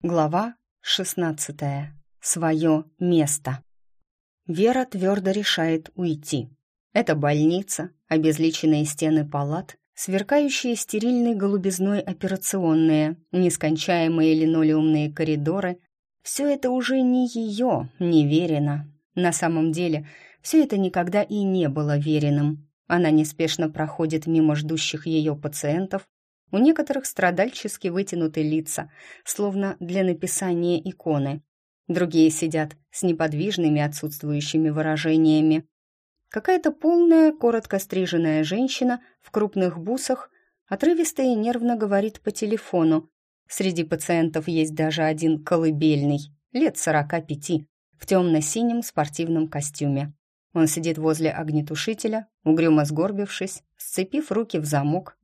Глава 16. Свое место. Вера твердо решает уйти. Это больница, обезличенные стены палат, сверкающие стерильной голубизной операционные, нескончаемые линолеумные коридоры. Все это уже не ее, не верено. На самом деле, все это никогда и не было веренным. Она неспешно проходит мимо ждущих ее пациентов, у некоторых страдальчески вытянуты лица, словно для написания иконы. Другие сидят с неподвижными отсутствующими выражениями. Какая-то полная, коротко стриженная женщина в крупных бусах отрывисто и нервно говорит по телефону. Среди пациентов есть даже один колыбельный, лет сорока пяти, в темно-синем спортивном костюме. Он сидит возле огнетушителя, угрюмо сгорбившись, сцепив руки в замок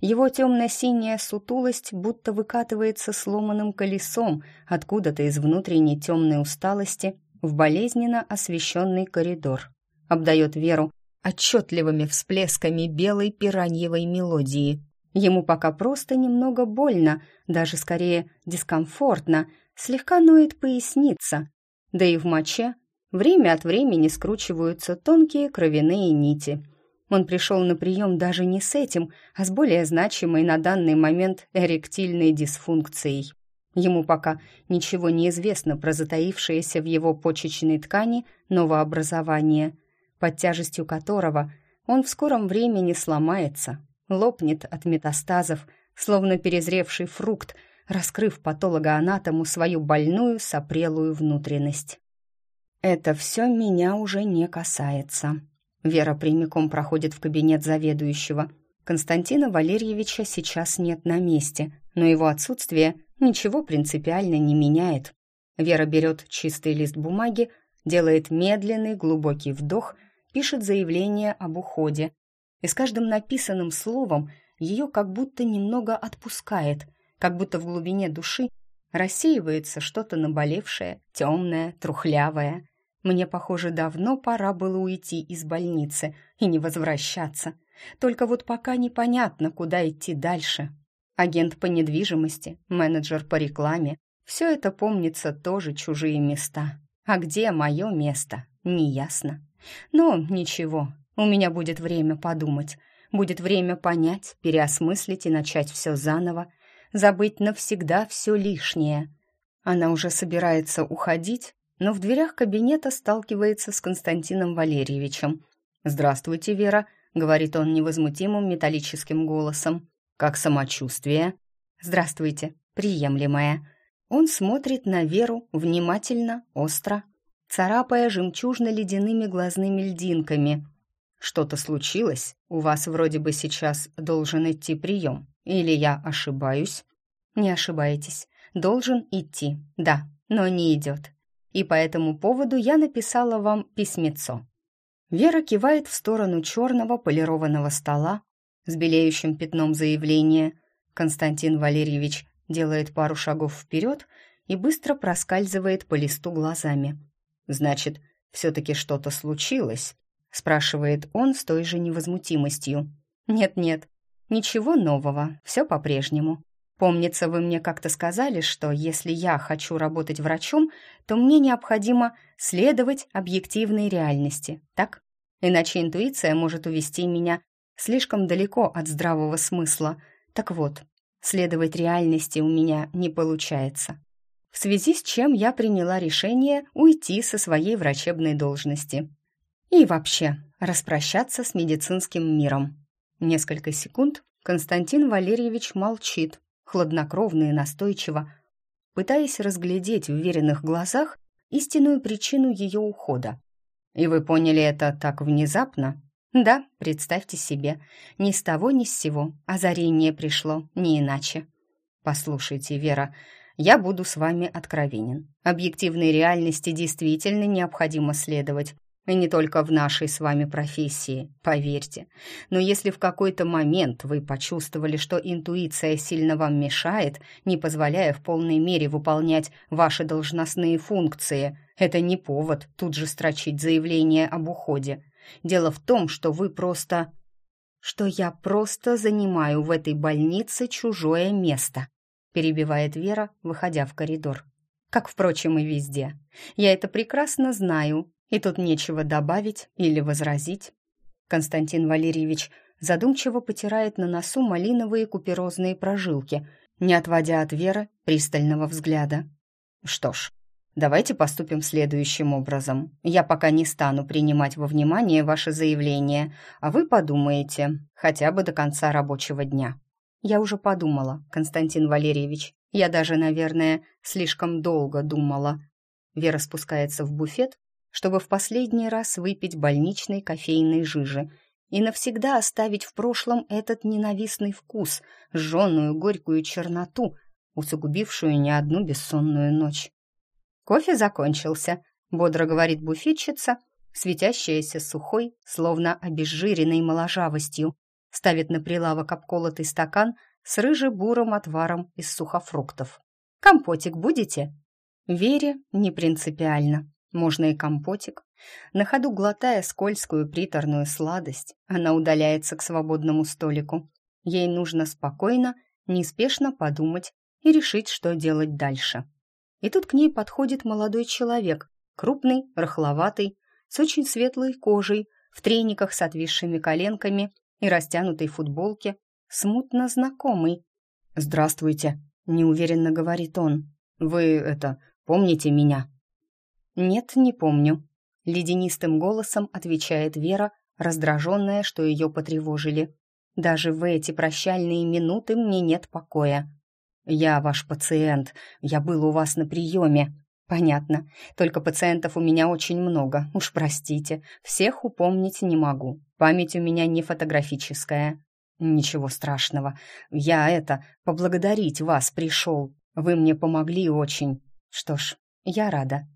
его темно-синяя сутулость будто выкатывается сломанным колесом откуда-то из внутренней темной усталости в болезненно освещенный коридор. Обдает Веру отчетливыми всплесками белой пираньевой мелодии. Ему пока просто немного больно, даже скорее дискомфортно, слегка ноет поясница. Да и в моче время от времени скручиваются тонкие кровяные нити – он пришел на прием даже не с этим, а с более значимой на данный момент эректильной дисфункцией. Ему пока ничего не известно про затаившееся в его почечной ткани новообразование, под тяжестью которого он в скором времени сломается, лопнет от метастазов, словно перезревший фрукт, раскрыв патологоанатому свою больную сопрелую внутренность. «Это все меня уже не касается», Вера прямиком проходит в кабинет заведующего. Константина Валерьевича сейчас нет на месте, но его отсутствие ничего принципиально не меняет. Вера берет чистый лист бумаги, делает медленный глубокий вдох, пишет заявление об уходе. И с каждым написанным словом ее как будто немного отпускает, как будто в глубине души рассеивается что-то наболевшее, темное, трухлявое. Мне, похоже, давно пора было уйти из больницы и не возвращаться. Только вот пока непонятно, куда идти дальше. Агент по недвижимости, менеджер по рекламе. Все это помнится тоже чужие места. А где мое место, неясно. Но ничего, у меня будет время подумать. Будет время понять, переосмыслить и начать все заново. Забыть навсегда все лишнее. Она уже собирается уходить, но в дверях кабинета сталкивается с Константином Валерьевичем. «Здравствуйте, Вера», — говорит он невозмутимым металлическим голосом. «Как самочувствие?» «Здравствуйте, приемлемое». Он смотрит на Веру внимательно, остро, царапая жемчужно-ледяными глазными льдинками. «Что-то случилось? У вас вроде бы сейчас должен идти прием. Или я ошибаюсь?» «Не ошибаетесь. Должен идти, да, но не идет и по этому поводу я написала вам письмецо». Вера кивает в сторону черного полированного стола с белеющим пятном заявления. Константин Валерьевич делает пару шагов вперед и быстро проскальзывает по листу глазами. «Значит, все-таки что-то случилось?» — спрашивает он с той же невозмутимостью. «Нет-нет, ничего нового, все по-прежнему. Помнится, вы мне как-то сказали, что если я хочу работать врачом, то мне необходимо следовать объективной реальности, так? Иначе интуиция может увести меня слишком далеко от здравого смысла. Так вот, следовать реальности у меня не получается. В связи с чем я приняла решение уйти со своей врачебной должности. И вообще, распрощаться с медицинским миром. Несколько секунд Константин Валерьевич молчит, хладнокровно и настойчиво, пытаясь разглядеть в веренных глазах истинную причину ее ухода. «И вы поняли это так внезапно?» «Да, представьте себе, ни с того ни с сего озарение пришло, не иначе». «Послушайте, Вера, я буду с вами откровенен. Объективной реальности действительно необходимо следовать, и не только в нашей с вами профессии, поверьте. Но если в какой-то момент вы почувствовали, что интуиция сильно вам мешает, не позволяя в полной мере выполнять ваши должностные функции, это не повод тут же строчить заявление об уходе. Дело в том, что вы просто... что я просто занимаю в этой больнице чужое место. перебивает Вера, выходя в коридор. Как, впрочем, и везде. Я это прекрасно знаю, и тут нечего добавить или возразить. Константин Валерьевич задумчиво потирает на носу малиновые куперозные прожилки, не отводя от Веры пристального взгляда. Что ж, давайте поступим следующим образом. Я пока не стану принимать во внимание ваше заявление, а вы подумаете хотя бы до конца рабочего дня. Я уже подумала, Константин Валерьевич. Я даже, наверное, слишком долго думала. Вера спускается в буфет, чтобы в последний раз выпить больничной кофейной жижи и навсегда оставить в прошлом этот ненавистный вкус, жженую горькую черноту, усугубившую не одну бессонную ночь. «Кофе закончился», — бодро говорит буфетчица, светящаяся сухой, словно обезжиренной моложавостью, ставит на прилавок обколотый стакан с рыже-бурым отваром из сухофруктов. «Компотик будете?» Вере не принципиально. Можно и компотик. На ходу глотая скользкую приторную сладость, она удаляется к свободному столику. Ей нужно спокойно, неспешно подумать и решить, что делать дальше. И тут к ней подходит молодой человек, крупный, рыхловатый, с очень светлой кожей, в трениках с отвисшими коленками и растянутой футболке, смутно знакомый. «Здравствуйте», — неуверенно говорит он. «Вы, это, помните меня?» «Нет, не помню», — ледянистым голосом отвечает Вера, раздраженная, что ее потревожили. «Даже в эти прощальные минуты мне нет покоя». «Я ваш пациент, я был у вас на приеме». «Понятно, только пациентов у меня очень много, уж простите, всех упомнить не могу, память у меня не фотографическая». «Ничего страшного, я это, поблагодарить вас пришел, вы мне помогли очень». «Что ж, я рада»,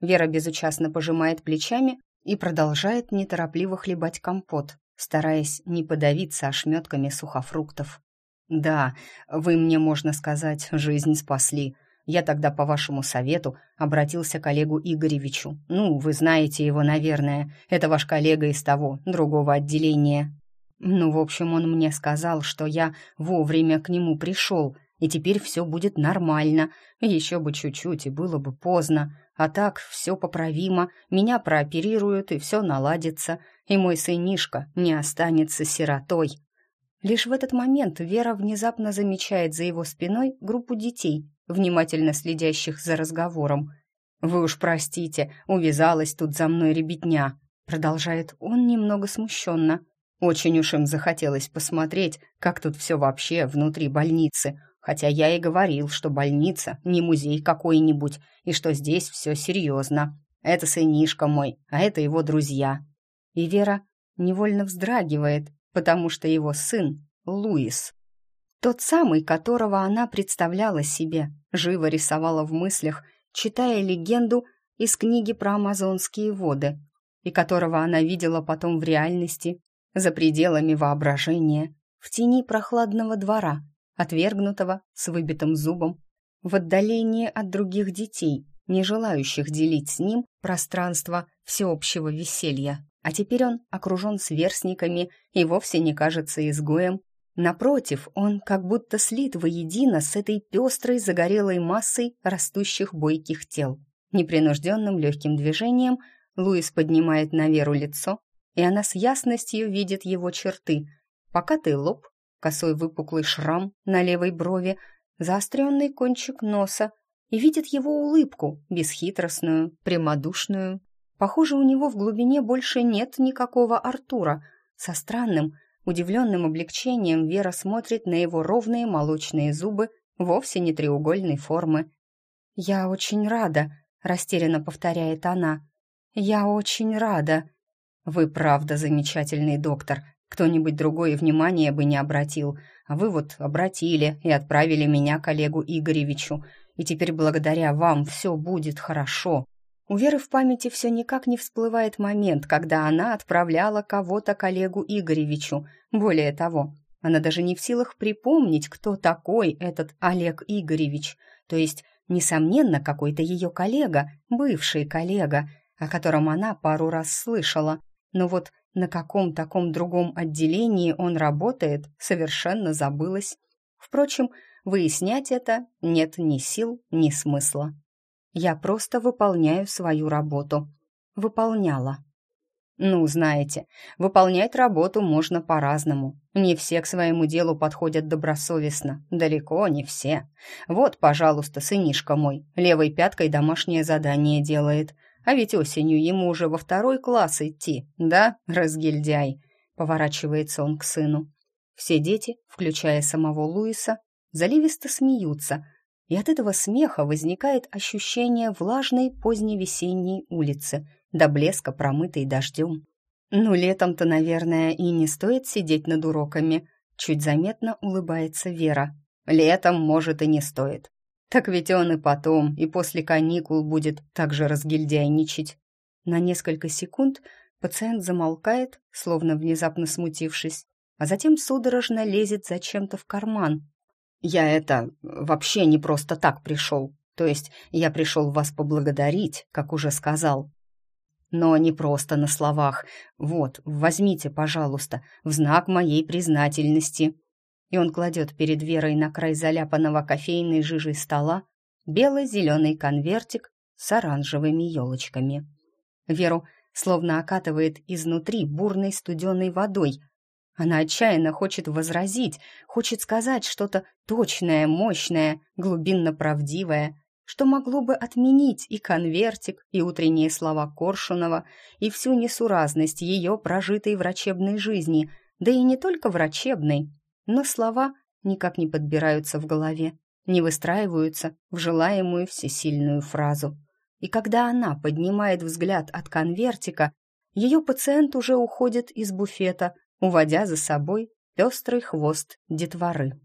Вера безучастно пожимает плечами и продолжает неторопливо хлебать компот, стараясь не подавиться ошметками сухофруктов. «Да, вы мне, можно сказать, жизнь спасли. Я тогда по вашему совету обратился к Олегу Игоревичу. Ну, вы знаете его, наверное. Это ваш коллега из того, другого отделения. Ну, в общем, он мне сказал, что я вовремя к нему пришел, и теперь все будет нормально. Еще бы чуть-чуть, и было бы поздно. А так все поправимо, меня прооперируют, и все наладится, и мой сынишка не останется сиротой. Лишь в этот момент Вера внезапно замечает за его спиной группу детей, внимательно следящих за разговором. «Вы уж простите, увязалась тут за мной ребятня», продолжает он немного смущенно. «Очень уж им захотелось посмотреть, как тут все вообще внутри больницы, хотя я и говорил, что больница не музей какой-нибудь, и что здесь все серьезно. Это сынишка мой, а это его друзья. И Вера невольно вздрагивает, потому что его сын — Луис. Тот самый, которого она представляла себе, живо рисовала в мыслях, читая легенду из книги про амазонские воды, и которого она видела потом в реальности, за пределами воображения, в тени прохладного двора, отвергнутого с выбитым зубом, в отдалении от других детей, не желающих делить с ним пространство всеобщего веселья. А теперь он окружен сверстниками и вовсе не кажется изгоем. Напротив, он как будто слит воедино с этой пестрой загорелой массой растущих бойких тел. Непринужденным легким движением Луис поднимает на Веру лицо, и она с ясностью видит его черты. Покатый лоб, косой выпуклый шрам на левой брови, заостренный кончик носа и видит его улыбку, бесхитростную, прямодушную. Похоже, у него в глубине больше нет никакого Артура. Со странным, удивленным облегчением Вера смотрит на его ровные молочные зубы, вовсе не треугольной формы. «Я очень рада», — растерянно повторяет она. «Я очень рада». «Вы правда замечательный доктор», кто-нибудь другой внимания бы не обратил, а вы вот обратили и отправили меня к Олегу Игоревичу, и теперь благодаря вам все будет хорошо. У Веры в памяти все никак не всплывает момент, когда она отправляла кого-то к Олегу Игоревичу. Более того, она даже не в силах припомнить, кто такой этот Олег Игоревич. То есть, несомненно, какой-то ее коллега, бывший коллега, о котором она пару раз слышала. Но вот на каком таком другом отделении он работает, совершенно забылось. Впрочем, Выяснять это нет ни сил, ни смысла. Я просто выполняю свою работу. Выполняла. Ну, знаете, выполнять работу можно по-разному. Не все к своему делу подходят добросовестно. Далеко не все. Вот, пожалуйста, сынишка мой, левой пяткой домашнее задание делает. А ведь осенью ему уже во второй класс идти, да, разгильдяй? Поворачивается он к сыну. Все дети, включая самого Луиса, заливисто смеются, и от этого смеха возникает ощущение влажной поздней весенней улицы — до блеска промытый дождем. Ну, летом-то, наверное, и не стоит сидеть над уроками. Чуть заметно улыбается Вера. Летом, может, и не стоит. Так ведь он и потом, и после каникул будет так же разгильдяйничать. На несколько секунд пациент замолкает, словно внезапно смутившись, а затем судорожно лезет зачем-то в карман. «Я это вообще не просто так пришел. То есть я пришел вас поблагодарить, как уже сказал. Но не просто на словах. Вот, возьмите, пожалуйста, в знак моей признательности. И он кладет перед Верой на край заляпанного кофейной жижей стола бело-зеленый конвертик с оранжевыми елочками. Веру словно окатывает изнутри бурной студеной водой. Она отчаянно хочет возразить, хочет сказать что-то точное, мощное, глубинно правдивое, что могло бы отменить и конвертик, и утренние слова Коршунова, и всю несуразность ее прожитой врачебной жизни, да и не только врачебной, но слова никак не подбираются в голове, не выстраиваются в желаемую всесильную фразу. И когда она поднимает взгляд от конвертика, ее пациент уже уходит из буфета, уводя за собой пестрый хвост детворы.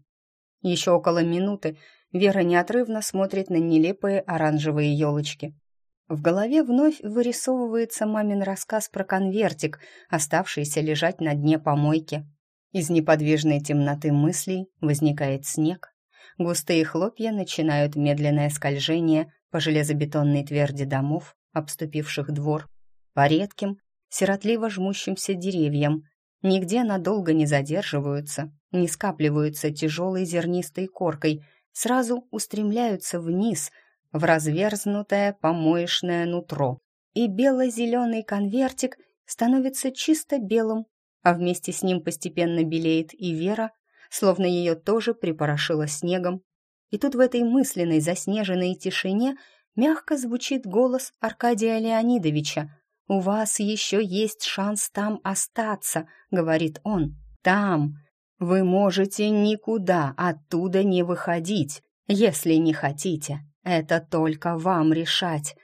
Еще около минуты Вера неотрывно смотрит на нелепые оранжевые елочки. В голове вновь вырисовывается мамин рассказ про конвертик, оставшийся лежать на дне помойки. Из неподвижной темноты мыслей возникает снег. Густые хлопья начинают медленное скольжение по железобетонной тверди домов, обступивших двор, по редким, сиротливо жмущимся деревьям. Нигде надолго не задерживаются, не скапливаются тяжелой зернистой коркой – сразу устремляются вниз, в разверзнутое помоечное нутро, и бело-зеленый конвертик становится чисто белым, а вместе с ним постепенно белеет и Вера, словно ее тоже припорошило снегом. И тут в этой мысленной заснеженной тишине мягко звучит голос Аркадия Леонидовича. «У вас еще есть шанс там остаться», — говорит он. «Там, вы можете никуда оттуда не выходить, если не хотите. Это только вам решать.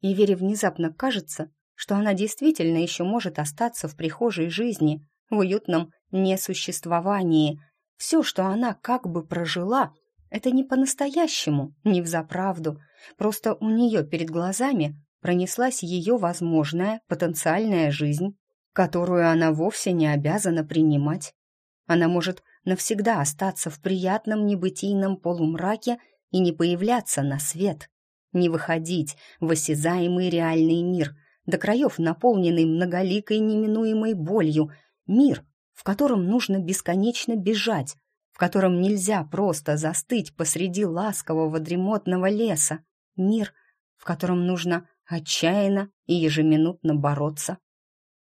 И Вере внезапно кажется, что она действительно еще может остаться в прихожей жизни, в уютном несуществовании. Все, что она как бы прожила, это не по-настоящему, не взаправду. Просто у нее перед глазами пронеслась ее возможная потенциальная жизнь, которую она вовсе не обязана принимать. Она может навсегда остаться в приятном небытийном полумраке и не появляться на свет, не выходить в осязаемый реальный мир, до краев наполненный многоликой неминуемой болью, мир, в котором нужно бесконечно бежать, в котором нельзя просто застыть посреди ласкового дремотного леса, мир, в котором нужно отчаянно и ежеминутно бороться.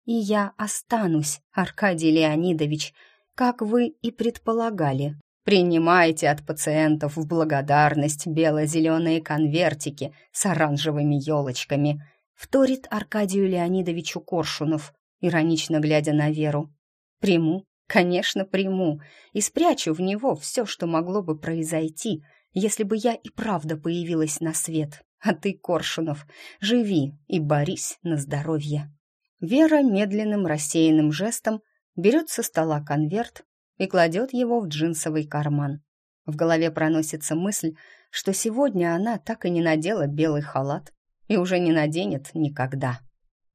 И я останусь, Аркадий Леонидович, как вы и предполагали. Принимайте от пациентов в благодарность бело-зеленые конвертики с оранжевыми елочками, вторит Аркадию Леонидовичу Коршунов, иронично глядя на Веру. Приму, конечно, приму, и спрячу в него все, что могло бы произойти, если бы я и правда появилась на свет. А ты, Коршунов, живи и борись на здоровье. Вера медленным рассеянным жестом берет со стола конверт и кладет его в джинсовый карман. В голове проносится мысль, что сегодня она так и не надела белый халат и уже не наденет никогда.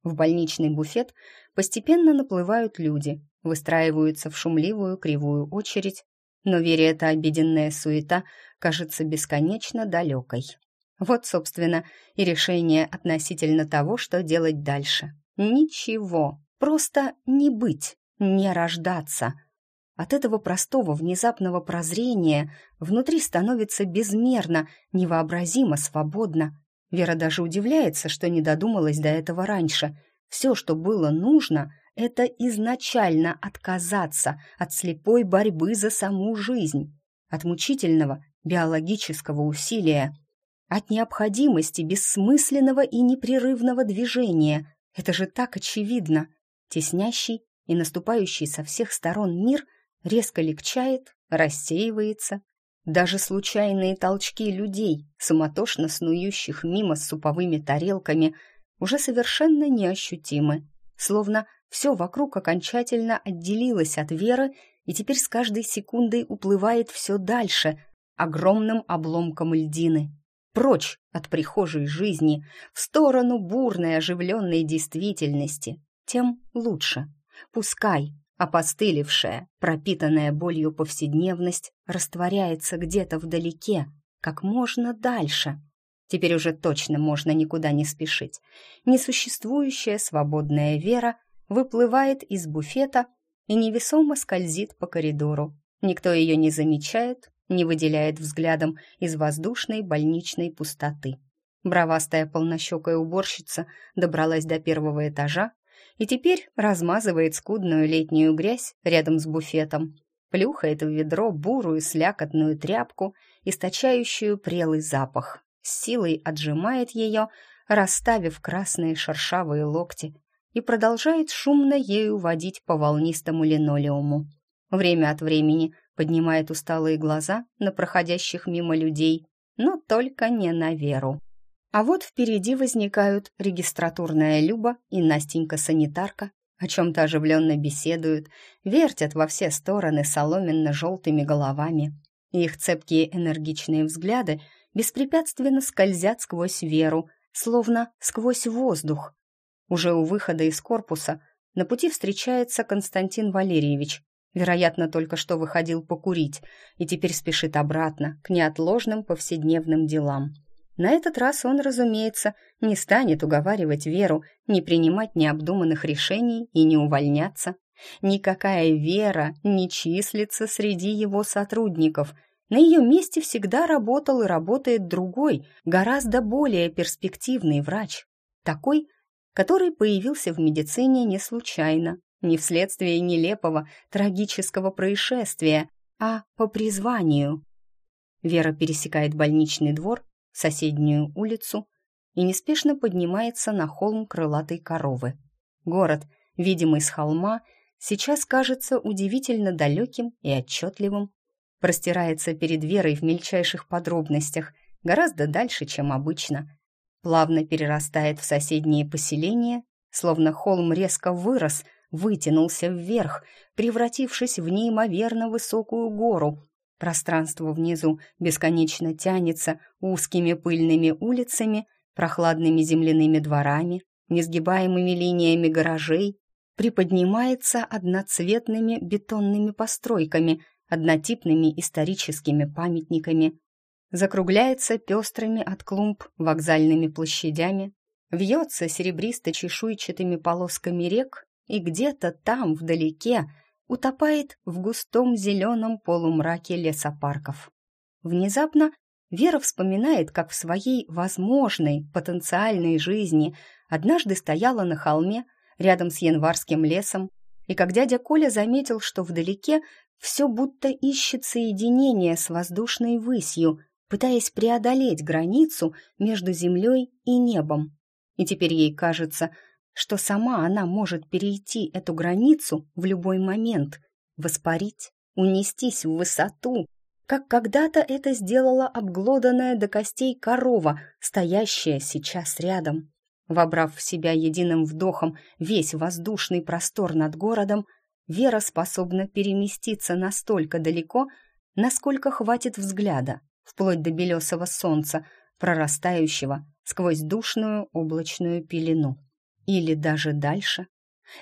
В больничный буфет постепенно наплывают люди, выстраиваются в шумливую кривую очередь, но Вере эта обеденная суета кажется бесконечно далекой. Вот, собственно, и решение относительно того, что делать дальше. Ничего, просто не быть не рождаться. от этого простого внезапного прозрения внутри становится безмерно, невообразимо свободно. Вера даже удивляется, что не додумалась до этого раньше. Все, что было нужно, это изначально отказаться от слепой борьбы за саму жизнь, от мучительного биологического усилия, от необходимости бессмысленного и непрерывного движения. Это же так очевидно. Теснящий и наступающий со всех сторон мир резко легчает, рассеивается. Даже случайные толчки людей, суматошно снующих мимо с суповыми тарелками, уже совершенно неощутимы, словно все вокруг окончательно отделилось от веры и теперь с каждой секундой уплывает все дальше, огромным обломком льдины. Прочь от прихожей жизни, в сторону бурной оживленной действительности. Тем лучше. Пускай опостылевшая, пропитанная болью повседневность растворяется где-то вдалеке, как можно дальше. Теперь уже точно можно никуда не спешить. Несуществующая свободная вера выплывает из буфета и невесомо скользит по коридору. Никто ее не замечает, не выделяет взглядом из воздушной больничной пустоты. Бравастая полнощекая уборщица добралась до первого этажа и теперь размазывает скудную летнюю грязь рядом с буфетом, плюхает в ведро бурую слякотную тряпку, источающую прелый запах, с силой отжимает ее, расставив красные шершавые локти, и продолжает шумно ею водить по волнистому линолеуму. Время от времени поднимает усталые глаза на проходящих мимо людей, но только не на Веру. А вот впереди возникают регистратурная Люба и Настенька-санитарка, о чем-то оживленно беседуют, вертят во все стороны соломенно-желтыми головами. Их цепкие энергичные взгляды беспрепятственно скользят сквозь Веру, словно сквозь воздух, уже у выхода из корпуса на пути встречается Константин Валерьевич. Вероятно, только что выходил покурить и теперь спешит обратно к неотложным повседневным делам. На этот раз он, разумеется, не станет уговаривать Веру не принимать необдуманных решений и не увольняться. Никакая Вера не числится среди его сотрудников. На ее месте всегда работал и работает другой, гораздо более перспективный врач. Такой, который появился в медицине не случайно, не вследствие нелепого трагического происшествия, а по призванию. Вера пересекает больничный двор, соседнюю улицу и неспешно поднимается на холм крылатой коровы. Город, видимый с холма, сейчас кажется удивительно далеким и отчетливым. Простирается перед Верой в мельчайших подробностях, гораздо дальше, чем обычно – плавно перерастает в соседние поселения, словно холм резко вырос, вытянулся вверх, превратившись в неимоверно высокую гору. Пространство внизу бесконечно тянется узкими пыльными улицами, прохладными земляными дворами, несгибаемыми линиями гаражей, приподнимается одноцветными бетонными постройками, однотипными историческими памятниками, закругляется пестрыми от клумб вокзальными площадями, вьется серебристо-чешуйчатыми полосками рек и где-то там, вдалеке, утопает в густом зеленом полумраке лесопарков. Внезапно Вера вспоминает, как в своей возможной потенциальной жизни однажды стояла на холме рядом с январским лесом, и как дядя Коля заметил, что вдалеке все будто ищет соединение с воздушной высью – пытаясь преодолеть границу между землей и небом. И теперь ей кажется, что сама она может перейти эту границу в любой момент, воспарить, унестись в высоту, как когда-то это сделала обглоданная до костей корова, стоящая сейчас рядом. Вобрав в себя единым вдохом весь воздушный простор над городом, Вера способна переместиться настолько далеко, насколько хватит взгляда, вплоть до белесого солнца, прорастающего сквозь душную облачную пелену. Или даже дальше.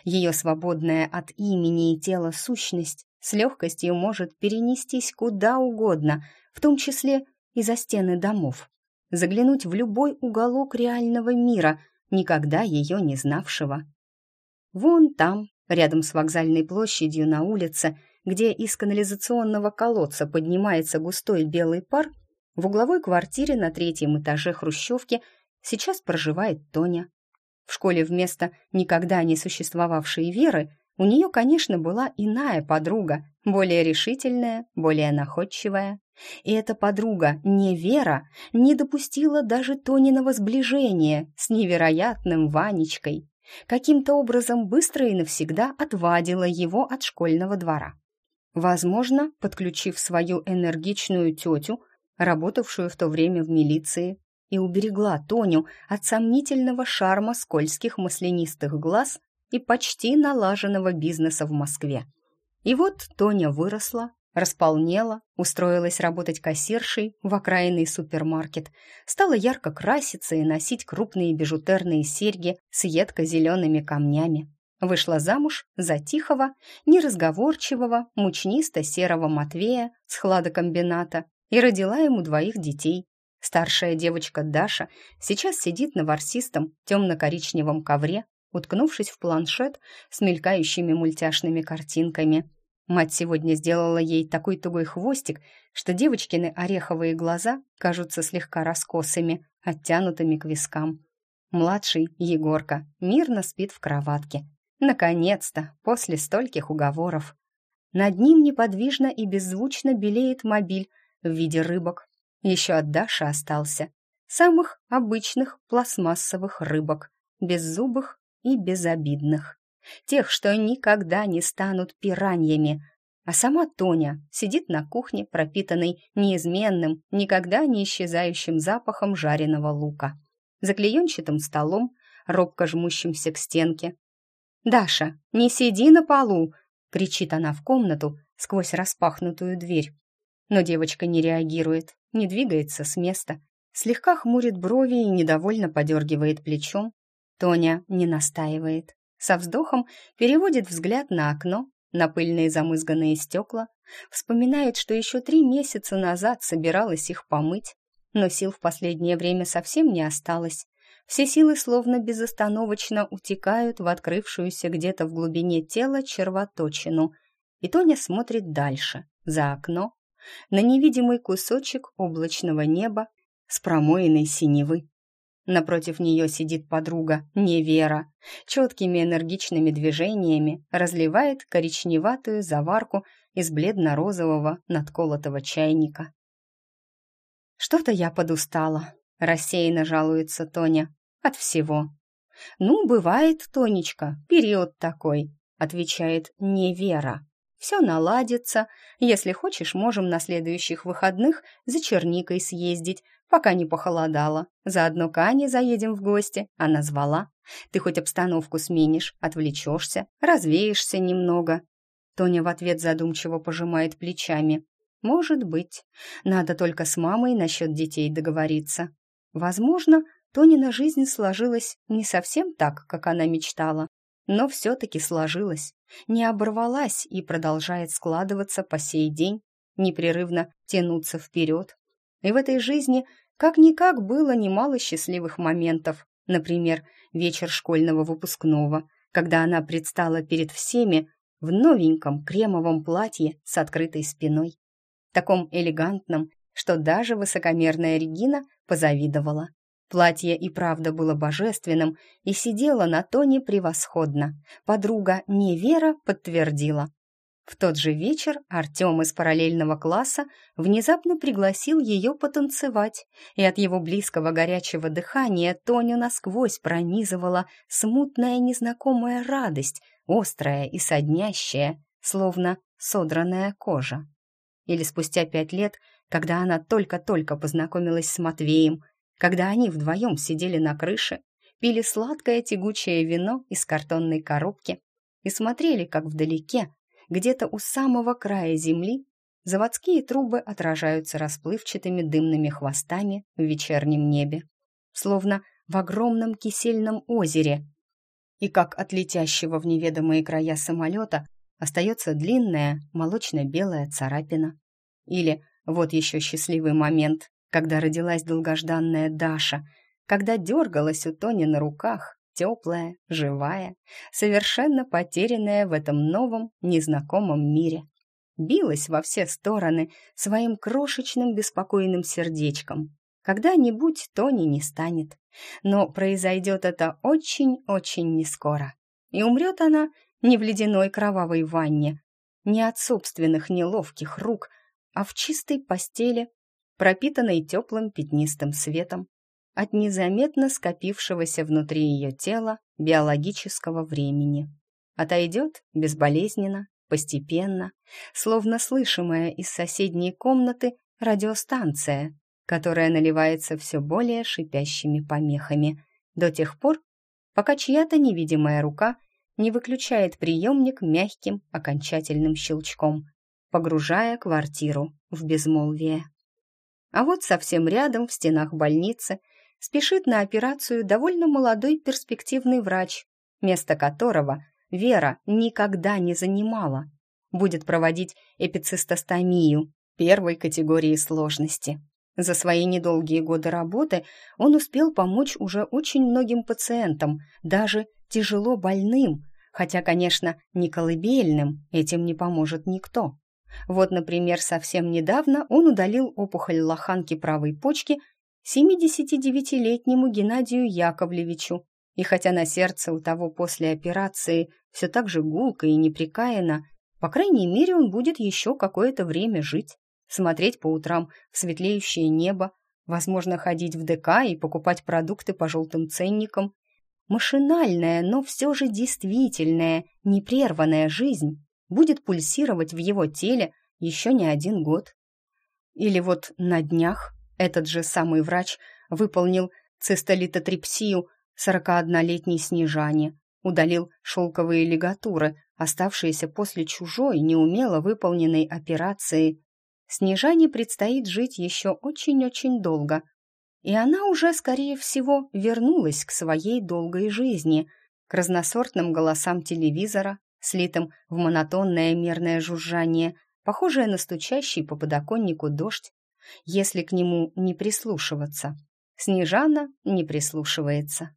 Ее свободная от имени и тела сущность с легкостью может перенестись куда угодно, в том числе и за стены домов, заглянуть в любой уголок реального мира, никогда ее не знавшего. Вон там, рядом с вокзальной площадью на улице, где из канализационного колодца поднимается густой белый пар, в угловой квартире на третьем этаже хрущевки сейчас проживает Тоня. В школе вместо никогда не существовавшей Веры у нее, конечно, была иная подруга, более решительная, более находчивая. И эта подруга, не Вера, не допустила даже Тониного сближения с невероятным Ванечкой. Каким-то образом быстро и навсегда отвадила его от школьного двора. Возможно, подключив свою энергичную тетю, работавшую в то время в милиции, и уберегла Тоню от сомнительного шарма скользких маслянистых глаз и почти налаженного бизнеса в Москве. И вот Тоня выросла, располнела, устроилась работать кассиршей в окраинный супермаркет, стала ярко краситься и носить крупные бижутерные серьги с едко-зелеными камнями. Вышла замуж за тихого, неразговорчивого, мучнисто-серого Матвея с хладокомбината и родила ему двоих детей. Старшая девочка Даша сейчас сидит на ворсистом темно-коричневом ковре уткнувшись в планшет с мелькающими мультяшными картинками. Мать сегодня сделала ей такой тугой хвостик, что девочкины ореховые глаза кажутся слегка раскосыми, оттянутыми к вискам. Младший, Егорка, мирно спит в кроватке. Наконец-то, после стольких уговоров. Над ним неподвижно и беззвучно белеет мобиль в виде рыбок. Еще от Даши остался. Самых обычных пластмассовых рыбок, беззубых и безобидных. Тех, что никогда не станут пираньями. А сама Тоня сидит на кухне, пропитанной неизменным, никогда не исчезающим запахом жареного лука. За клеенчатым столом, робко жмущимся к стенке. «Даша, не сиди на полу!» — кричит она в комнату сквозь распахнутую дверь. Но девочка не реагирует, не двигается с места, слегка хмурит брови и недовольно подергивает плечом, Тоня не настаивает. Со вздохом переводит взгляд на окно, на пыльные замызганные стекла, вспоминает, что еще три месяца назад собиралась их помыть, но сил в последнее время совсем не осталось. Все силы словно безостановочно утекают в открывшуюся где-то в глубине тела червоточину. И Тоня смотрит дальше, за окно, на невидимый кусочек облачного неба с промоиной синевы. Напротив нее сидит подруга, не Вера. Четкими энергичными движениями разливает коричневатую заварку из бледно-розового надколотого чайника. «Что-то я подустала», — рассеянно жалуется Тоня. «От всего». «Ну, бывает, Тонечка, период такой», — отвечает не Вера. «Все наладится. Если хочешь, можем на следующих выходных за черникой съездить, пока не похолодало. Заодно к Ане заедем в гости, она звала. Ты хоть обстановку сменишь, отвлечешься, развеешься немного». Тоня в ответ задумчиво пожимает плечами. «Может быть. Надо только с мамой насчет детей договориться. Возможно, Тонина жизнь сложилась не совсем так, как она мечтала, но все-таки сложилась, не оборвалась и продолжает складываться по сей день, непрерывно тянуться вперед. И в этой жизни как-никак было немало счастливых моментов. Например, вечер школьного выпускного, когда она предстала перед всеми в новеньком кремовом платье с открытой спиной. Таком элегантном, что даже высокомерная Регина позавидовала. Платье и правда было божественным и сидело на тоне превосходно. Подруга Невера подтвердила. В тот же вечер Артем из параллельного класса внезапно пригласил ее потанцевать, и от его близкого горячего дыхания Тоню насквозь пронизывала смутная незнакомая радость, острая и соднящая, словно содранная кожа. Или спустя пять лет, когда она только-только познакомилась с Матвеем, когда они вдвоем сидели на крыше, пили сладкое тягучее вино из картонной коробки и смотрели, как вдалеке где-то у самого края земли заводские трубы отражаются расплывчатыми дымными хвостами в вечернем небе, словно в огромном кисельном озере. И как от летящего в неведомые края самолета остается длинная молочно-белая царапина. Или вот еще счастливый момент, когда родилась долгожданная Даша, когда дергалась у Тони на руках, теплая, живая, совершенно потерянная в этом новом, незнакомом мире. билась во все стороны своим крошечным беспокойным сердечком. Когда-нибудь Тони не станет, но произойдет это очень-очень нескоро. И умрет она не в ледяной кровавой ванне, не от собственных неловких рук, а в чистой постели, пропитанной теплым пятнистым светом, от незаметно скопившегося внутри ее тела биологического времени. Отойдет безболезненно, постепенно, словно слышимая из соседней комнаты радиостанция, которая наливается все более шипящими помехами, до тех пор, пока чья-то невидимая рука не выключает приемник мягким окончательным щелчком, погружая квартиру в безмолвие. А вот совсем рядом, в стенах больницы, спешит на операцию довольно молодой перспективный врач, место которого Вера никогда не занимала. Будет проводить эпицистостомию первой категории сложности. За свои недолгие годы работы он успел помочь уже очень многим пациентам, даже тяжело больным, хотя, конечно, не колыбельным, этим не поможет никто. Вот, например, совсем недавно он удалил опухоль лоханки правой почки 79-летнему Геннадию Яковлевичу, и хотя на сердце у того после операции все так же гулко и непрекаянно, по крайней мере, он будет еще какое-то время жить, смотреть по утрам в светлеющее небо, возможно, ходить в ДК и покупать продукты по желтым ценникам. Машинальная, но все же действительная, непрерванная жизнь будет пульсировать в его теле еще не один год. Или вот на днях этот же самый врач выполнил цистолитотрипсию 41-летней Снежане, удалил шелковые лигатуры, оставшиеся после чужой, неумело выполненной операции. Снежане предстоит жить еще очень-очень долго, и она уже, скорее всего, вернулась к своей долгой жизни, к разносортным голосам телевизора, слитым в монотонное мерное жужжание, похожее на стучащий по подоконнику дождь, если к нему не прислушиваться. Снежана не прислушивается.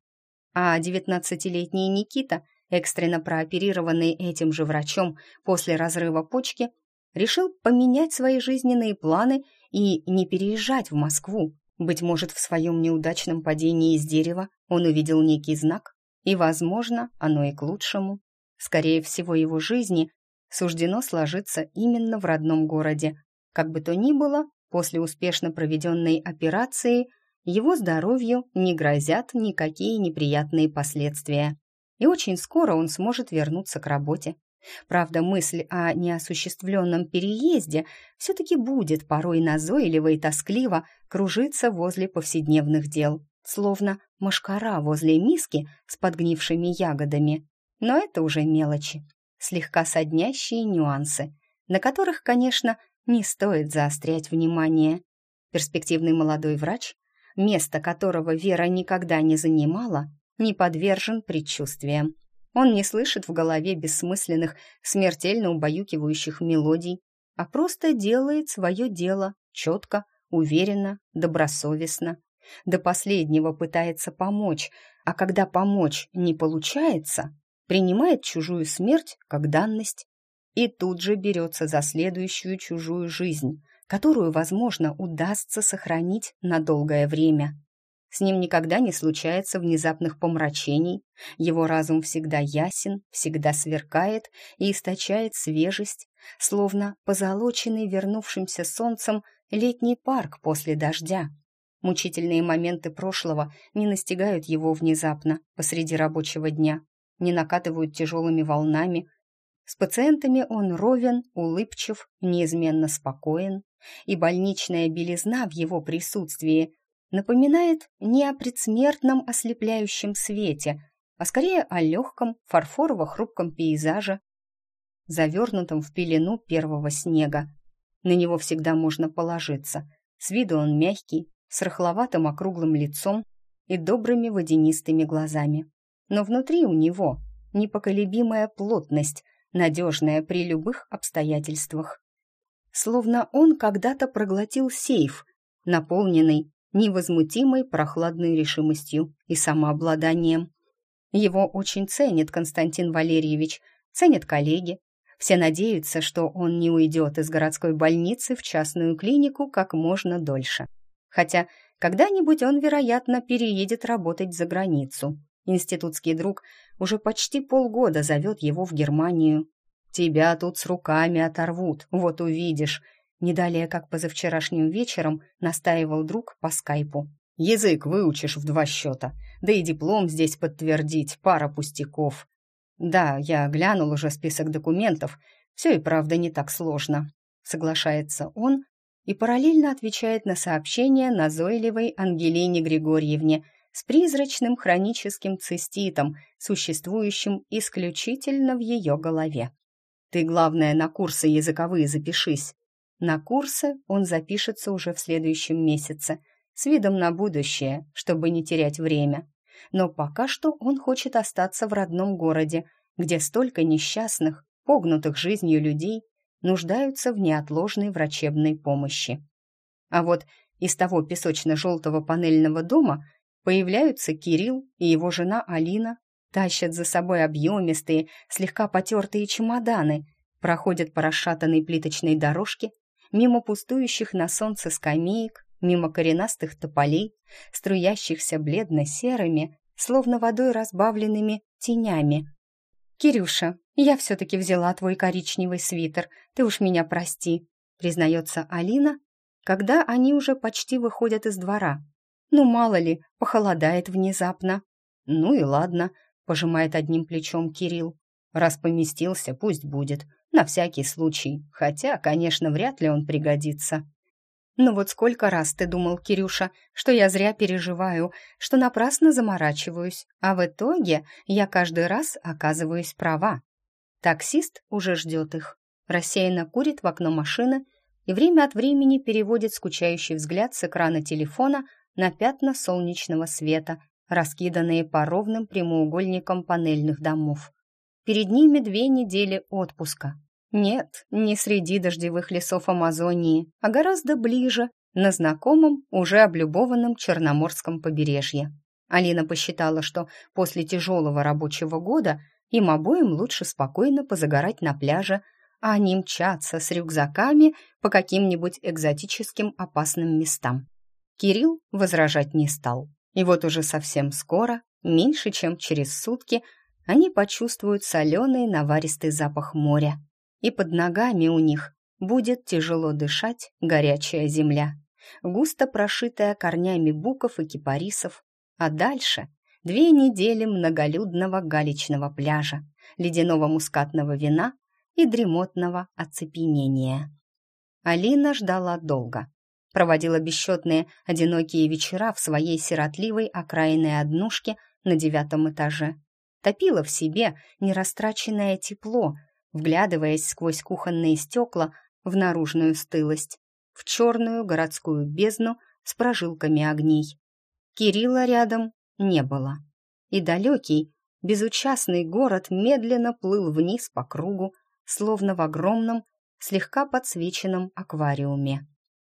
А девятнадцатилетний Никита, экстренно прооперированный этим же врачом после разрыва почки, решил поменять свои жизненные планы и не переезжать в Москву. Быть может, в своем неудачном падении из дерева он увидел некий знак, и, возможно, оно и к лучшему. Скорее всего, его жизни суждено сложиться именно в родном городе. Как бы то ни было, После успешно проведенной операции его здоровью не грозят никакие неприятные последствия. И очень скоро он сможет вернуться к работе. Правда, мысль о неосуществленном переезде все-таки будет порой назойливо и тоскливо кружиться возле повседневных дел, словно мошкара возле миски с подгнившими ягодами. Но это уже мелочи, слегка соднящие нюансы, на которых, конечно, не стоит заострять внимание. Перспективный молодой врач, место которого Вера никогда не занимала, не подвержен предчувствиям. Он не слышит в голове бессмысленных, смертельно убаюкивающих мелодий, а просто делает свое дело четко, уверенно, добросовестно. До последнего пытается помочь, а когда помочь не получается, принимает чужую смерть как данность и тут же берется за следующую чужую жизнь, которую, возможно, удастся сохранить на долгое время. С ним никогда не случается внезапных помрачений, его разум всегда ясен, всегда сверкает и источает свежесть, словно позолоченный вернувшимся солнцем летний парк после дождя. Мучительные моменты прошлого не настигают его внезапно посреди рабочего дня, не накатывают тяжелыми волнами, с пациентами он ровен, улыбчив, неизменно спокоен, и больничная белизна в его присутствии напоминает не о предсмертном ослепляющем свете, а скорее о легком фарфорово-хрупком пейзаже, завернутом в пелену первого снега. На него всегда можно положиться. С виду он мягкий, с рыхловатым округлым лицом и добрыми водянистыми глазами. Но внутри у него непоколебимая плотность, надежная при любых обстоятельствах. Словно он когда-то проглотил сейф, наполненный невозмутимой прохладной решимостью и самообладанием. Его очень ценит Константин Валерьевич, ценят коллеги. Все надеются, что он не уйдет из городской больницы в частную клинику как можно дольше. Хотя когда-нибудь он, вероятно, переедет работать за границу. Институтский друг уже почти полгода зовет его в Германию. «Тебя тут с руками оторвут, вот увидишь», не далее, как позавчерашним вечером, настаивал друг по скайпу. «Язык выучишь в два счета, да и диплом здесь подтвердить, пара пустяков». «Да, я глянул уже список документов, все и правда не так сложно», соглашается он и параллельно отвечает на сообщение назойливой Ангелине Григорьевне с призрачным хроническим циститом, существующим исключительно в ее голове. «Ты, главное, на курсы языковые запишись», на курсы он запишется уже в следующем месяце, с видом на будущее, чтобы не терять время. Но пока что он хочет остаться в родном городе, где столько несчастных, погнутых жизнью людей нуждаются в неотложной врачебной помощи. А вот из того песочно-желтого панельного дома появляются Кирилл и его жена Алина, тащат за собой объемистые, слегка потертые чемоданы, проходят по расшатанной плиточной дорожке мимо пустующих на солнце скамеек, мимо коренастых тополей, струящихся бледно-серыми, словно водой разбавленными тенями. «Кирюша, я все-таки взяла твой коричневый свитер, ты уж меня прости», признается Алина, когда они уже почти выходят из двора. «Ну, мало ли, похолодает внезапно». «Ну и ладно», — пожимает одним плечом Кирилл. «Раз поместился, пусть будет. На всякий случай, хотя, конечно, вряд ли он пригодится. «Ну вот сколько раз ты думал, Кирюша, что я зря переживаю, что напрасно заморачиваюсь, а в итоге я каждый раз оказываюсь права». Таксист уже ждет их, рассеянно курит в окно машины и время от времени переводит скучающий взгляд с экрана телефона на пятна солнечного света, раскиданные по ровным прямоугольникам панельных домов. Перед ними две недели отпуска. Нет, не среди дождевых лесов Амазонии, а гораздо ближе, на знакомом, уже облюбованном Черноморском побережье. Алина посчитала, что после тяжелого рабочего года им обоим лучше спокойно позагорать на пляже, а не мчаться с рюкзаками по каким-нибудь экзотическим опасным местам. Кирилл возражать не стал. И вот уже совсем скоро, меньше чем через сутки, они почувствуют соленый наваристый запах моря. И под ногами у них будет тяжело дышать горячая земля, густо прошитая корнями буков и кипарисов. А дальше две недели многолюдного галечного пляжа, ледяного мускатного вина и дремотного оцепенения. Алина ждала долго. Проводила бесчетные одинокие вечера в своей сиротливой окраинной однушке на девятом этаже топила в себе нерастраченное тепло, вглядываясь сквозь кухонные стекла в наружную стылость, в черную городскую бездну с прожилками огней. Кирилла рядом не было. И далекий, безучастный город медленно плыл вниз по кругу, словно в огромном, слегка подсвеченном аквариуме.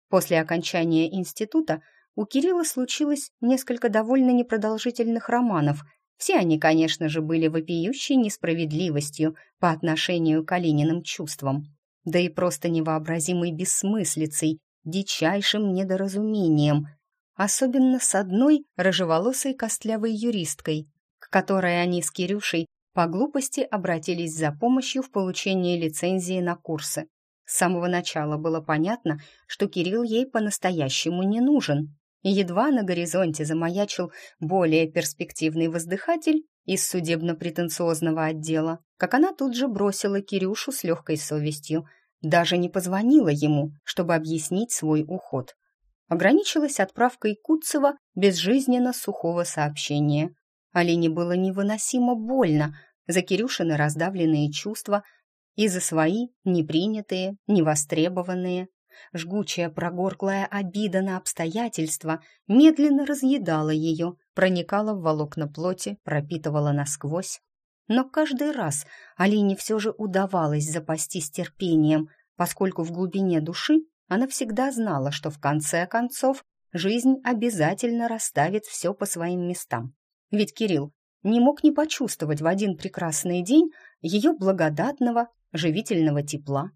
После окончания института у Кирилла случилось несколько довольно непродолжительных романов – все они, конечно же, были вопиющей несправедливостью по отношению к Алининым чувствам, да и просто невообразимой бессмыслицей, дичайшим недоразумением, особенно с одной рыжеволосой костлявой юристкой, к которой они с Кирюшей по глупости обратились за помощью в получении лицензии на курсы. С самого начала было понятно, что Кирилл ей по-настоящему не нужен, едва на горизонте замаячил более перспективный воздыхатель из судебно-претенциозного отдела, как она тут же бросила Кирюшу с легкой совестью, даже не позвонила ему, чтобы объяснить свой уход. Ограничилась отправкой Куцева безжизненно сухого сообщения. Алине было невыносимо больно за Кирюшины раздавленные чувства и за свои непринятые, невостребованные, Жгучая прогорклая обида на обстоятельства медленно разъедала ее, проникала в волокна плоти, пропитывала насквозь. Но каждый раз Алине все же удавалось запастись терпением, поскольку в глубине души она всегда знала, что в конце концов жизнь обязательно расставит все по своим местам. Ведь Кирилл не мог не почувствовать в один прекрасный день ее благодатного живительного тепла.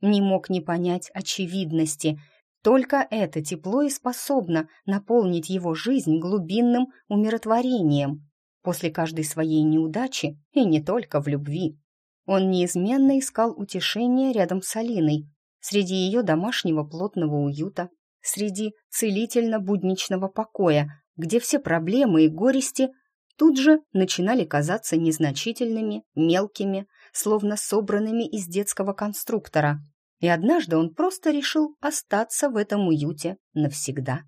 Не мог не понять очевидности. Только это тепло и способно наполнить его жизнь глубинным умиротворением после каждой своей неудачи и не только в любви. Он неизменно искал утешения рядом с Алиной, среди ее домашнего плотного уюта, среди целительно-будничного покоя, где все проблемы и горести тут же начинали казаться незначительными, мелкими, словно собранными из детского конструктора. И однажды он просто решил остаться в этом уюте навсегда.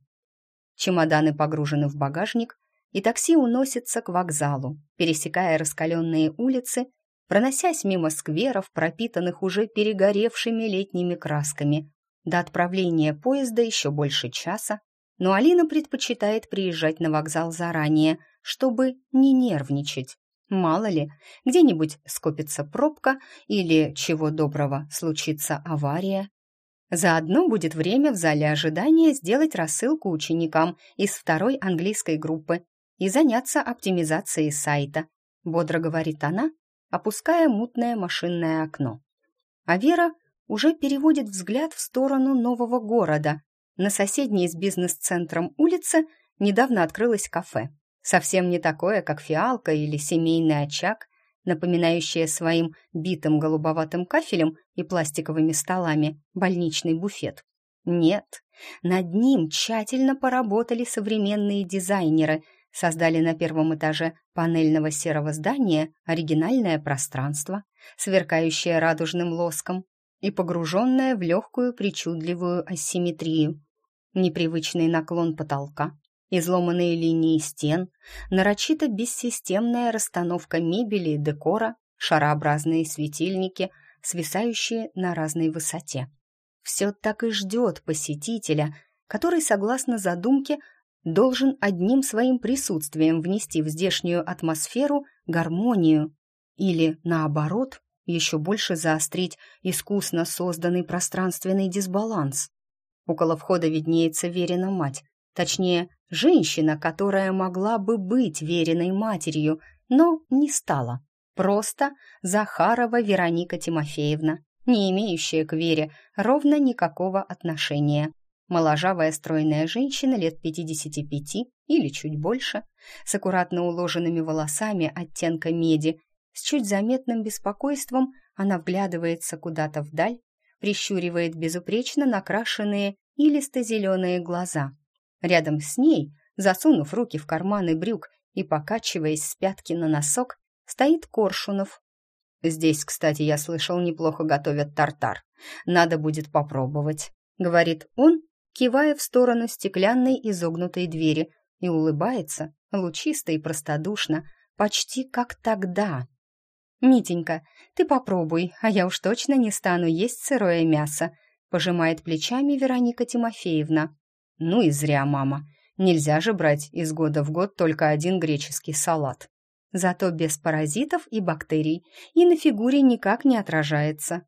Чемоданы погружены в багажник, и такси уносится к вокзалу, пересекая раскаленные улицы, проносясь мимо скверов, пропитанных уже перегоревшими летними красками. До отправления поезда еще больше часа, но Алина предпочитает приезжать на вокзал заранее, чтобы не нервничать. Мало ли, где-нибудь скопится пробка или, чего доброго, случится авария. Заодно будет время в зале ожидания сделать рассылку ученикам из второй английской группы и заняться оптимизацией сайта, бодро говорит она, опуская мутное машинное окно. А Вера уже переводит взгляд в сторону нового города. На соседней с бизнес-центром улице недавно открылось кафе. Совсем не такое, как фиалка или семейный очаг, напоминающее своим битым голубоватым кафелем и пластиковыми столами больничный буфет. Нет, над ним тщательно поработали современные дизайнеры, создали на первом этаже панельного серого здания оригинальное пространство, сверкающее радужным лоском и погруженное в легкую причудливую асимметрию. Непривычный наклон потолка, изломанные линии стен, нарочито бессистемная расстановка мебели и декора, шарообразные светильники, свисающие на разной высоте. Все так и ждет посетителя, который, согласно задумке, должен одним своим присутствием внести в здешнюю атмосферу гармонию или, наоборот, еще больше заострить искусно созданный пространственный дисбаланс. Около входа виднеется Верина мать, точнее, женщина, которая могла бы быть Вериной матерью, но не стала. Просто Захарова Вероника Тимофеевна, не имеющая к Вере ровно никакого отношения. Моложавая стройная женщина лет 55 или чуть больше, с аккуратно уложенными волосами оттенка меди, с чуть заметным беспокойством она вглядывается куда-то вдаль, прищуривает безупречно накрашенные и листо-зеленые глаза. Рядом с ней, засунув руки в карманы брюк и покачиваясь с пятки на носок, стоит Коршунов. «Здесь, кстати, я слышал, неплохо готовят тартар. Надо будет попробовать», — говорит он кивая в сторону стеклянной изогнутой двери, и улыбается, лучисто и простодушно, почти как тогда. «Митенька, ты попробуй, а я уж точно не стану есть сырое мясо», пожимает плечами Вероника Тимофеевна. «Ну и зря, мама. Нельзя же брать из года в год только один греческий салат. Зато без паразитов и бактерий, и на фигуре никак не отражается».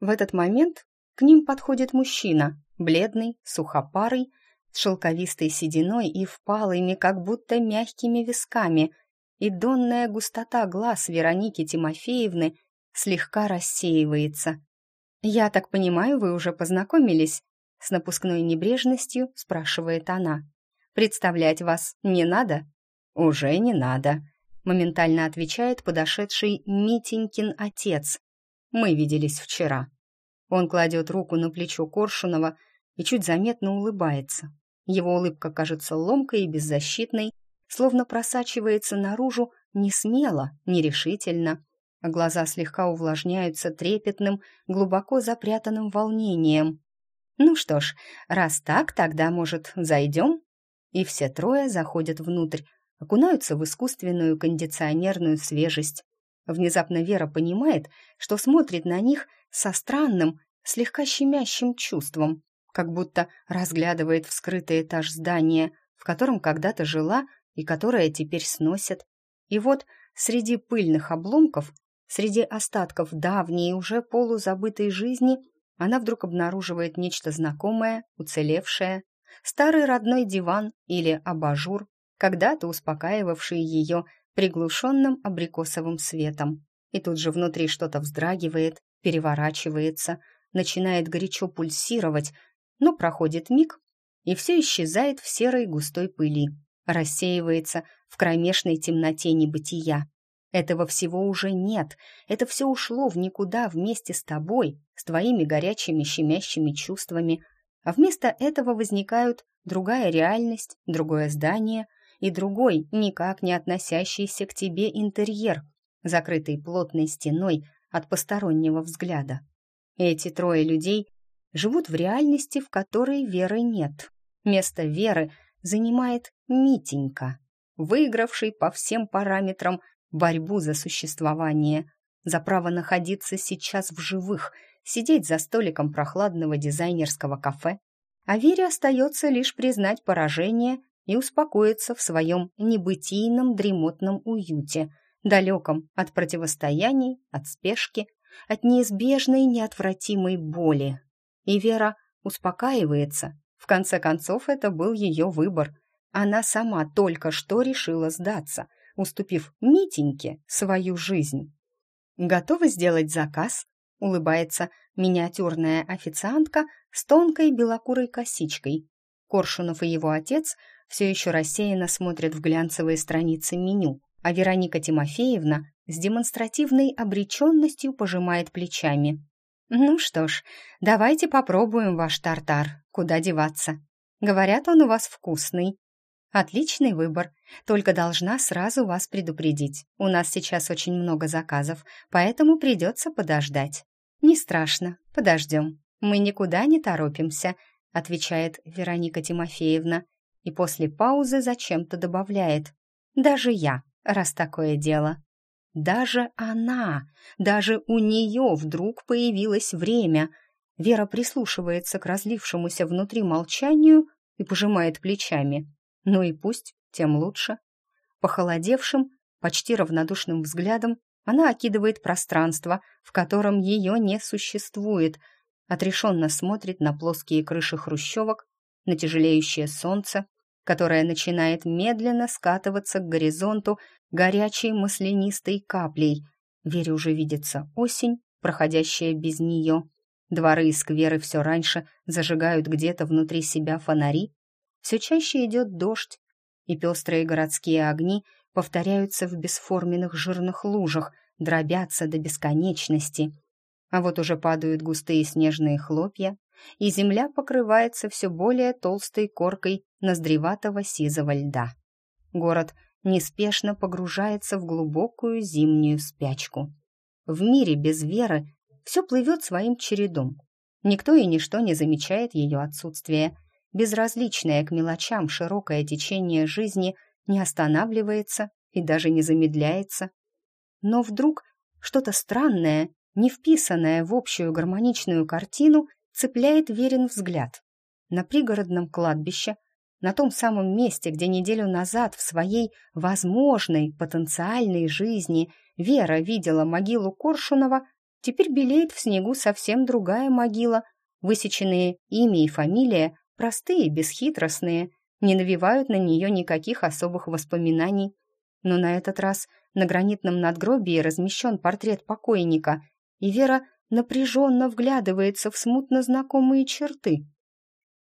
В этот момент к ним подходит мужчина, бледный, сухопарый, с шелковистой сединой и впалыми, как будто мягкими висками, и донная густота глаз Вероники Тимофеевны слегка рассеивается. «Я так понимаю, вы уже познакомились?» С напускной небрежностью спрашивает она. «Представлять вас не надо?» «Уже не надо», — моментально отвечает подошедший Митенькин отец. «Мы виделись вчера». Он кладет руку на плечо Коршунова и чуть заметно улыбается. Его улыбка кажется ломкой и беззащитной, словно просачивается наружу не смело, не решительно, а глаза слегка увлажняются трепетным, глубоко запрятанным волнением. «Ну что ж, раз так, тогда, может, зайдем?» И все трое заходят внутрь, окунаются в искусственную кондиционерную свежесть. Внезапно Вера понимает, что смотрит на них со странным, слегка щемящим чувством, как будто разглядывает вскрытый этаж здания, в котором когда-то жила и которое теперь сносят. И вот среди пыльных обломков, среди остатков давней уже полузабытой жизни, она вдруг обнаруживает нечто знакомое, уцелевшее, старый родной диван или абажур, когда-то успокаивавший ее приглушенным абрикосовым светом. и тут же внутри что-то вздрагивает, переворачивается, начинает горячо пульсировать, но проходит миг, и все исчезает в серой густой пыли, рассеивается в кромешной темноте небытия. Этого всего уже нет, это все ушло в никуда вместе с тобой, с твоими горячими щемящими чувствами, а вместо этого возникают другая реальность, другое здание и другой, никак не относящийся к тебе интерьер, закрытый плотной стеной от постороннего взгляда. Эти трое людей живут в реальности, в которой веры нет. Место веры занимает Митенька, выигравший по всем параметрам борьбу за существование, за право находиться сейчас в живых, сидеть за столиком прохладного дизайнерского кафе. А Вере остается лишь признать поражение и успокоиться в своем небытийном дремотном уюте, далеком от противостояний, от спешки, от неизбежной неотвратимой боли. И Вера успокаивается. В конце концов, это был ее выбор. Она сама только что решила сдаться, уступив Митеньке свою жизнь. «Готова сделать заказ?» — улыбается миниатюрная официантка с тонкой белокурой косичкой. Коршунов и его отец все еще рассеянно смотрят в глянцевые страницы меню, а Вероника Тимофеевна с демонстративной обреченностью пожимает плечами. «Ну что ж, давайте попробуем ваш тартар. Куда деваться? Говорят, он у вас вкусный». Отличный выбор. Только должна сразу вас предупредить. У нас сейчас очень много заказов, поэтому придется подождать. Не страшно, подождем. Мы никуда не торопимся, отвечает Вероника Тимофеевна и после паузы зачем-то добавляет. Даже я, раз такое дело. Даже она, даже у нее вдруг появилось время. Вера прислушивается к разлившемуся внутри молчанию и пожимает плечами. Ну и пусть, тем лучше. Похолодевшим, почти равнодушным взглядом она окидывает пространство, в котором ее не существует, отрешенно смотрит на плоские крыши хрущевок, на тяжелеющее солнце, которое начинает медленно скатываться к горизонту горячей маслянистой каплей. Вере уже видится осень, проходящая без нее. Дворы и скверы все раньше зажигают где-то внутри себя фонари, все чаще идет дождь, и пестрые городские огни повторяются в бесформенных жирных лужах, дробятся до бесконечности. А вот уже падают густые снежные хлопья, и земля покрывается все более толстой коркой ноздреватого сизого льда. Город неспешно погружается в глубокую зимнюю спячку. В мире без веры все плывет своим чередом. Никто и ничто не замечает ее отсутствия, безразличное к мелочам широкое течение жизни не останавливается и даже не замедляется. Но вдруг что-то странное, не вписанное в общую гармоничную картину, цепляет верен взгляд. На пригородном кладбище, на том самом месте, где неделю назад в своей возможной потенциальной жизни Вера видела могилу Коршунова, теперь белеет в снегу совсем другая могила, высеченные имя и фамилия Простые, бесхитростные, не навевают на нее никаких особых воспоминаний. Но на этот раз на гранитном надгробии размещен портрет покойника, и Вера напряженно вглядывается в смутно знакомые черты.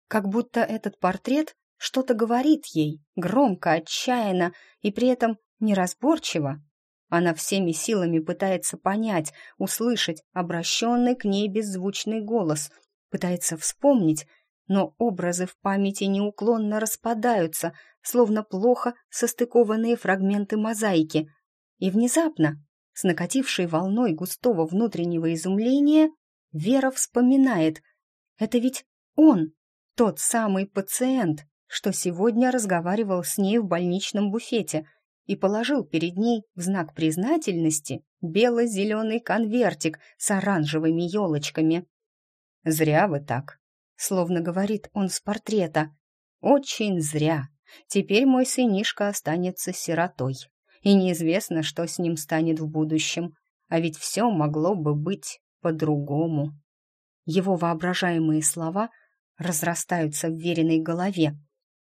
Как будто этот портрет что-то говорит ей, громко, отчаянно и при этом неразборчиво. Она всеми силами пытается понять, услышать обращенный к ней беззвучный голос, пытается вспомнить, но образы в памяти неуклонно распадаются, словно плохо состыкованные фрагменты мозаики. И внезапно, с накатившей волной густого внутреннего изумления, Вера вспоминает. Это ведь он, тот самый пациент, что сегодня разговаривал с ней в больничном буфете и положил перед ней в знак признательности бело-зеленый конвертик с оранжевыми елочками. «Зря вы так», словно говорит он с портрета. «Очень зря. Теперь мой сынишка останется сиротой, и неизвестно, что с ним станет в будущем. А ведь все могло бы быть по-другому». Его воображаемые слова разрастаются в веренной голове,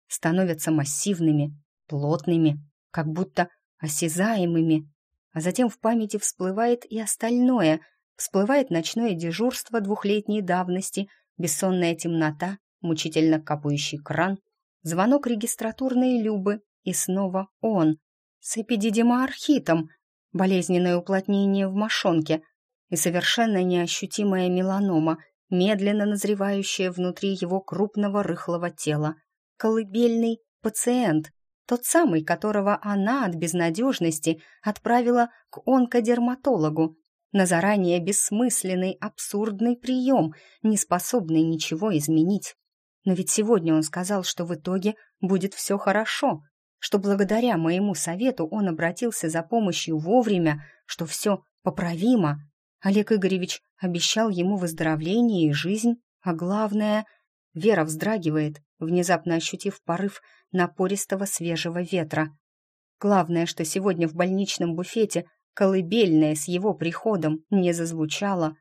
становятся массивными, плотными, как будто осязаемыми. а затем в памяти всплывает и остальное. Всплывает ночное дежурство двухлетней давности, бессонная темнота, мучительно капающий кран, звонок регистратурной Любы и снова он с эпидидимоархитом, болезненное уплотнение в мошонке и совершенно неощутимая меланома, медленно назревающая внутри его крупного рыхлого тела. Колыбельный пациент, тот самый, которого она от безнадежности отправила к онкодерматологу, на заранее бессмысленный, абсурдный прием, не способный ничего изменить. Но ведь сегодня он сказал, что в итоге будет все хорошо, что благодаря моему совету он обратился за помощью вовремя, что все поправимо. Олег Игоревич обещал ему выздоровление и жизнь, а главное... Вера вздрагивает, внезапно ощутив порыв напористого свежего ветра. Главное, что сегодня в больничном буфете колыбельная с его приходом не зазвучала,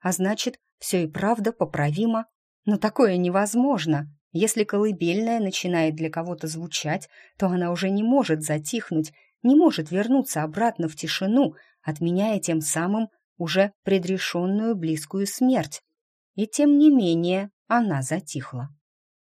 а значит, все и правда поправимо. Но такое невозможно. Если колыбельная начинает для кого-то звучать, то она уже не может затихнуть, не может вернуться обратно в тишину, отменяя тем самым уже предрешенную близкую смерть. И тем не менее она затихла.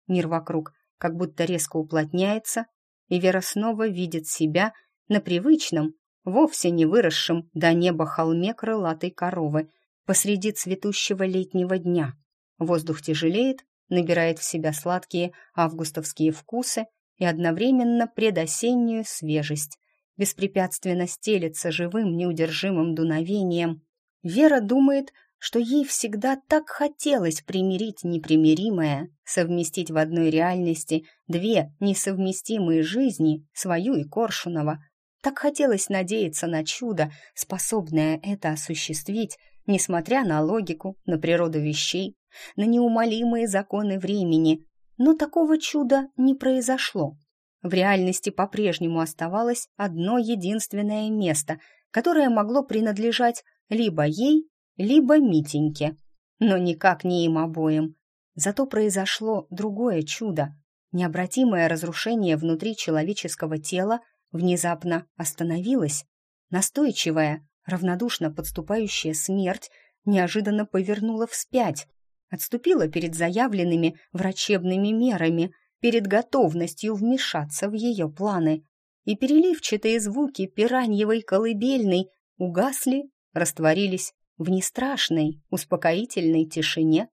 Мир вокруг как будто резко уплотняется, и Вера снова видит себя на привычном, вовсе не выросшем до неба холме крылатой коровы посреди цветущего летнего дня. Воздух тяжелеет, набирает в себя сладкие августовские вкусы и одновременно предосеннюю свежесть, беспрепятственно стелется живым неудержимым дуновением. Вера думает, что ей всегда так хотелось примирить непримиримое, совместить в одной реальности две несовместимые жизни, свою и Коршунова. Так хотелось надеяться на чудо, способное это осуществить, несмотря на логику, на природу вещей, на неумолимые законы времени, но такого чуда не произошло. В реальности по-прежнему оставалось одно единственное место, которое могло принадлежать либо ей, либо Митеньке, но никак не им обоим. Зато произошло другое чудо. Необратимое разрушение внутри человеческого тела внезапно остановилось. Настойчивая, равнодушно подступающая смерть неожиданно повернула вспять, отступила перед заявленными врачебными мерами, перед готовностью вмешаться в ее планы, и переливчатые звуки пираньевой колыбельной угасли, растворились в нестрашной, успокоительной тишине.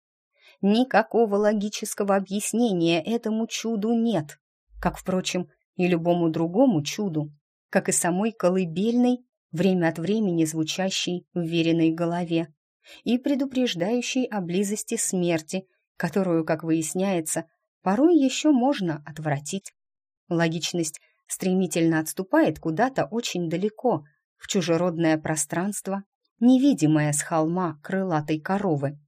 Никакого логического объяснения этому чуду нет, как, впрочем, и любому другому чуду, как и самой колыбельной, время от времени звучащей в веренной голове и предупреждающей о близости смерти, которую, как выясняется, порой еще можно отвратить. Логичность стремительно отступает куда-то очень далеко, в чужеродное пространство, невидимое с холма крылатой коровы.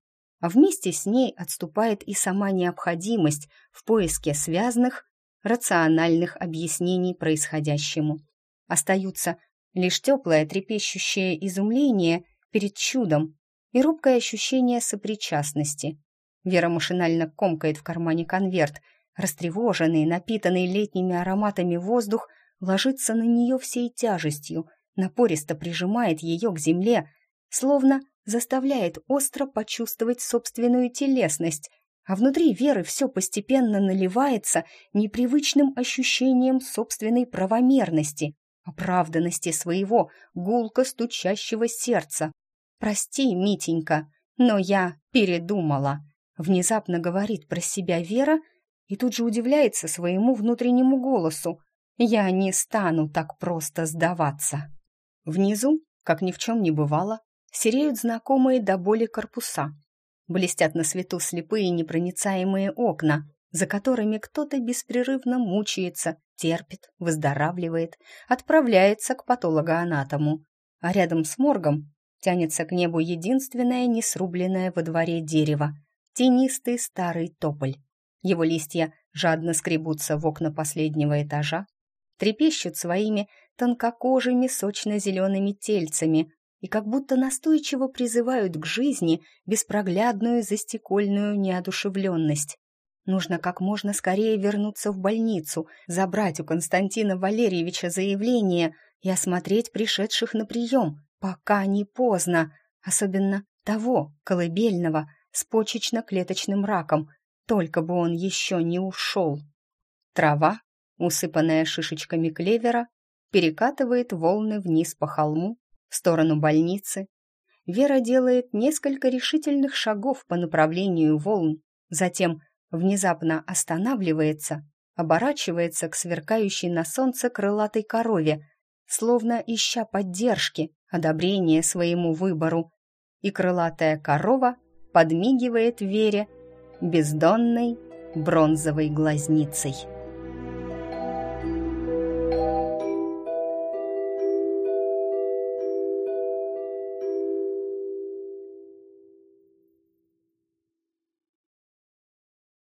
А вместе с ней отступает и сама необходимость в поиске связанных, рациональных объяснений происходящему. Остаются лишь теплое трепещущее изумление перед чудом, и робкое ощущение сопричастности. Вера машинально комкает в кармане конверт. Растревоженный, напитанный летними ароматами воздух ложится на нее всей тяжестью, напористо прижимает ее к земле, словно заставляет остро почувствовать собственную телесность, а внутри Веры все постепенно наливается непривычным ощущением собственной правомерности, оправданности своего гулко стучащего сердца, «Прости, Митенька, но я передумала», — внезапно говорит про себя Вера и тут же удивляется своему внутреннему голосу. «Я не стану так просто сдаваться». Внизу, как ни в чем не бывало, сереют знакомые до боли корпуса. Блестят на свету слепые непроницаемые окна, за которыми кто-то беспрерывно мучается, терпит, выздоравливает, отправляется к патологоанатому. А рядом с моргом Тянется к небу единственное несрубленное во дворе дерево — тенистый старый тополь. Его листья жадно скребутся в окна последнего этажа, трепещут своими тонкокожими сочно-зелеными тельцами и как будто настойчиво призывают к жизни беспроглядную застекольную неодушевленность. Нужно как можно скорее вернуться в больницу, забрать у Константина Валерьевича заявление и осмотреть пришедших на прием, пока не поздно, особенно того, колыбельного, с почечно-клеточным раком, только бы он еще не ушел. Трава, усыпанная шишечками клевера, перекатывает волны вниз по холму, в сторону больницы. Вера делает несколько решительных шагов по направлению волн, затем внезапно останавливается, оборачивается к сверкающей на солнце крылатой корове, словно ища поддержки, одобрения своему выбору, и крылатая корова подмигивает Вере бездонной бронзовой глазницей.